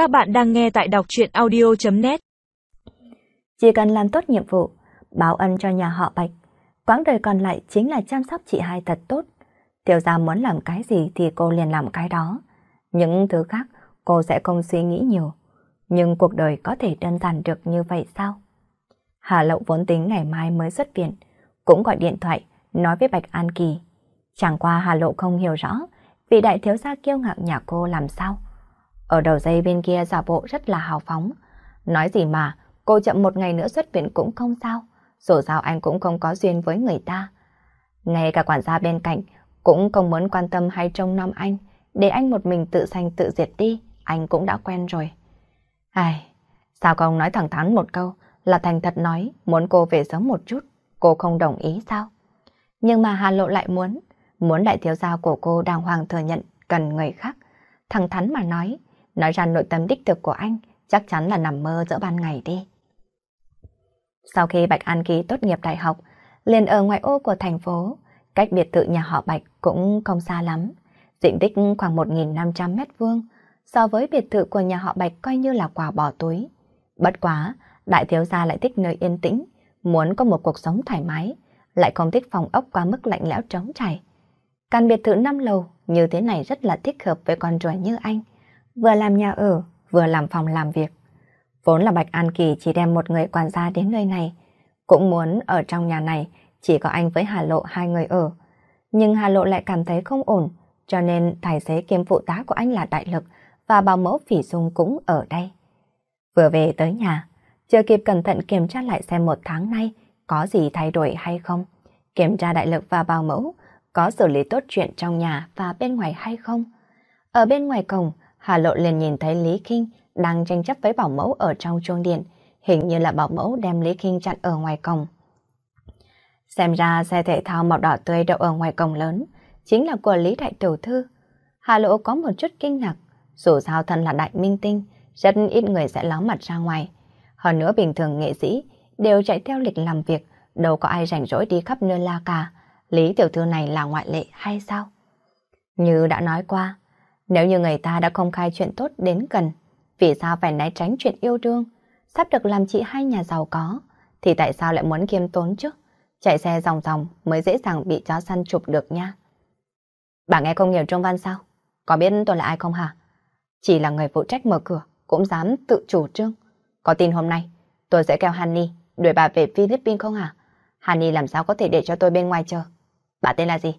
Các bạn đang nghe tại đọc truyện audio.net Chỉ cần làm tốt nhiệm vụ, báo ân cho nhà họ Bạch, quãng đời còn lại chính là chăm sóc chị hai thật tốt. Tiểu gia muốn làm cái gì thì cô liền làm cái đó. Những thứ khác cô sẽ không suy nghĩ nhiều. Nhưng cuộc đời có thể đơn giản được như vậy sao? Hà Lậu vốn tính ngày mai mới xuất viện, cũng gọi điện thoại nói với Bạch An Kỳ. Chẳng qua Hà Lộ không hiểu rõ vị đại thiếu gia kiêu ngạo nhà cô làm sao. Ở đầu dây bên kia giả bộ rất là hào phóng. Nói gì mà, cô chậm một ngày nữa xuất viện cũng không sao. Dù sao anh cũng không có duyên với người ta. Ngay cả quản gia bên cạnh cũng không muốn quan tâm hay trông nom anh. Để anh một mình tự sanh tự diệt đi, anh cũng đã quen rồi. Ai, sao không nói thẳng thắn một câu là thành thật nói muốn cô về sớm một chút, cô không đồng ý sao? Nhưng mà Hà Lộ lại muốn, muốn đại thiếu gia của cô đàng hoàng thừa nhận cần người khác. Thẳng thắn mà nói, nói ra nội tâm đích thực của anh chắc chắn là nằm mơ giữa ban ngày đi. Sau khi Bạch An Kỳ tốt nghiệp đại học, liền ở ngoại ô của thành phố, cách biệt thự nhà họ Bạch cũng không xa lắm, diện tích khoảng 1.500 mét vuông, so với biệt thự của nhà họ Bạch coi như là quả bỏ túi. Bất quá, đại thiếu gia lại thích nơi yên tĩnh, muốn có một cuộc sống thoải mái, lại không thích phòng ốc quá mức lạnh lẽo trống trải. Căn biệt thự năm lầu như thế này rất là thích hợp với con rùa như anh, vừa làm nhà ở, vừa làm phòng làm việc. Vốn là Bạch An Kỳ chỉ đem một người quản gia đến nơi này, cũng muốn ở trong nhà này chỉ có anh với Hà Lộ hai người ở. Nhưng Hà Lộ lại cảm thấy không ổn, cho nên tài xế kiêm phụ tá của anh là Đại Lực và bảo mẫu Phỉ Dung cũng ở đây. Vừa về tới nhà, chưa kịp cẩn thận kiểm tra lại xem một tháng nay có gì thay đổi hay không. Kiểm tra Đại Lực và bảo mẫu có xử lý tốt chuyện trong nhà và bên ngoài hay không. Ở bên ngoài cổng, Hà Lộ liền nhìn thấy Lý Kinh đang tranh chấp với bảo mẫu ở trong chuông điện. Hình như là bảo mẫu đem Lý Kinh chặn ở ngoài cổng. Xem ra xe thể thao màu đỏ tươi đậu ở ngoài cổng lớn, chính là của Lý Đại Tiểu Thư. Hà Lộ có một chút kinh ngạc, dù sao thân là đại minh tinh, rất ít người sẽ ló mặt ra ngoài. Hơn nữa bình thường nghệ sĩ đều chạy theo lịch làm việc, đâu có ai rảnh rỗi đi khắp nơi la cả. Lý Tiểu Thư này là ngoại lệ hay sao? Như đã nói qua, nếu như người ta đã công khai chuyện tốt đến gần, vì sao phải né tránh chuyện yêu đương? Sắp được làm chị hai nhà giàu có, thì tại sao lại muốn kiêm tốn chứ? Chạy xe dòng dòng mới dễ dàng bị chó săn chụp được nha. Bà nghe không hiểu trong văn sao? Có biết tôi là ai không hả? Chỉ là người phụ trách mở cửa, cũng dám tự chủ trương. Có tin hôm nay, tôi sẽ kêu Hanny đuổi bà về Philippines không hả? Hanny làm sao có thể để cho tôi bên ngoài chờ? Bà tên là gì?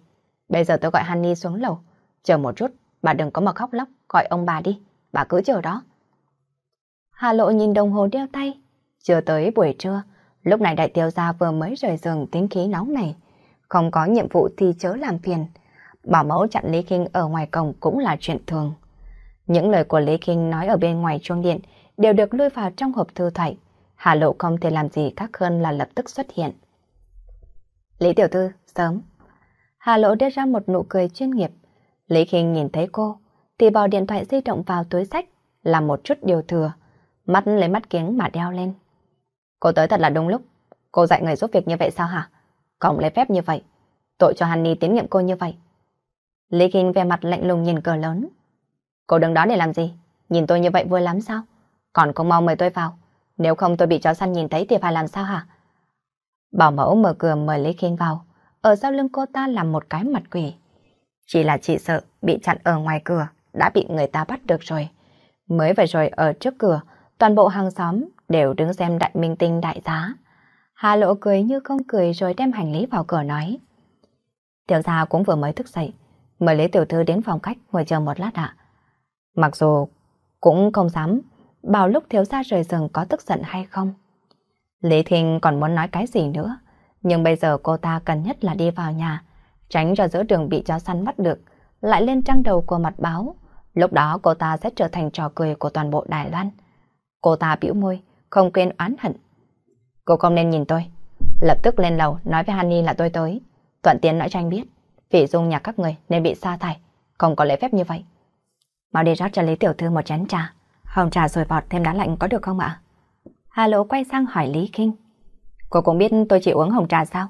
Bây giờ tôi gọi Hanny xuống lầu. Chờ một chút, bà đừng có mà khóc lóc, gọi ông bà đi. Bà cứ chờ đó. Hà Lộ nhìn đồng hồ đeo tay. Chưa tới buổi trưa, lúc này đại tiêu gia vừa mới rời giường tính khí nóng này. Không có nhiệm vụ thì chớ làm phiền. Bảo mẫu chặn Lý Kinh ở ngoài cổng cũng là chuyện thường. Những lời của Lý Kinh nói ở bên ngoài chuông điện đều được lui vào trong hộp thư thoại. Hà Lộ không thể làm gì khác hơn là lập tức xuất hiện. Lý Tiểu Thư, sớm. Hà Lộ đưa ra một nụ cười chuyên nghiệp. Lý Kinh nhìn thấy cô, thì bỏ điện thoại di động vào túi sách, làm một chút điều thừa, mắt lấy mắt kiếng mà đeo lên. Cô tới thật là đúng lúc, cô dạy người giúp việc như vậy sao hả? Cổng lấy phép như vậy, tội cho Hanny tín nhiệm cô như vậy. Lý Kinh về mặt lạnh lùng nhìn cờ lớn. Cô đứng đó để làm gì? Nhìn tôi như vậy vui lắm sao? Còn không mau mời tôi vào. Nếu không tôi bị chó săn nhìn thấy thì phải làm sao hả? Bảo mẫu mở cửa mời Lý Kinh vào. Ở sau lưng cô ta là một cái mặt quỷ. Chỉ là chị sợ bị chặn ở ngoài cửa đã bị người ta bắt được rồi. Mới vừa rồi ở trước cửa, toàn bộ hàng xóm đều đứng xem đại minh tinh đại giá. Hà lộ cười như không cười rồi đem hành lý vào cửa nói. Tiểu gia cũng vừa mới thức dậy, mời lấy tiểu thư đến phòng khách ngồi chờ một lát ạ. Mặc dù cũng không dám bảo lúc thiếu gia rời giường có tức giận hay không. Lý Thinh còn muốn nói cái gì nữa, nhưng bây giờ cô ta cần nhất là đi vào nhà, tránh cho giữa đường bị chó săn bắt được, lại lên trang đầu của mặt báo. Lúc đó cô ta sẽ trở thành trò cười của toàn bộ Đài Loan. Cô ta bĩu môi, không quên oán hận. Cô không nên nhìn tôi. Lập tức lên lầu nói với Hanny là tôi tới. Thuận tiện nói cho anh biết, vị dung nhà các người nên bị sa thải, không có lễ phép như vậy. Mau đi rót cho Lý Tiểu Thư một chén trà. Hồng trà rồi vọt thêm đá lạnh có được không ạ? Hà Lỗ quay sang hỏi Lý Kinh. Cô cũng biết tôi chỉ uống hồng trà sao?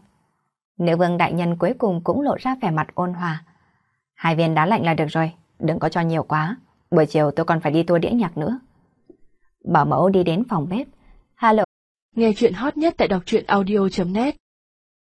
Nữ vương đại nhân cuối cùng cũng lộ ra vẻ mặt ôn hòa. Hai viên đá lạnh là được rồi, đừng có cho nhiều quá. Buổi chiều tôi còn phải đi tour đĩa nhạc nữa. Bảo mẫu đi đến phòng bếp. Hello. Nghe chuyện hot nhất tại đọc truyện audio.net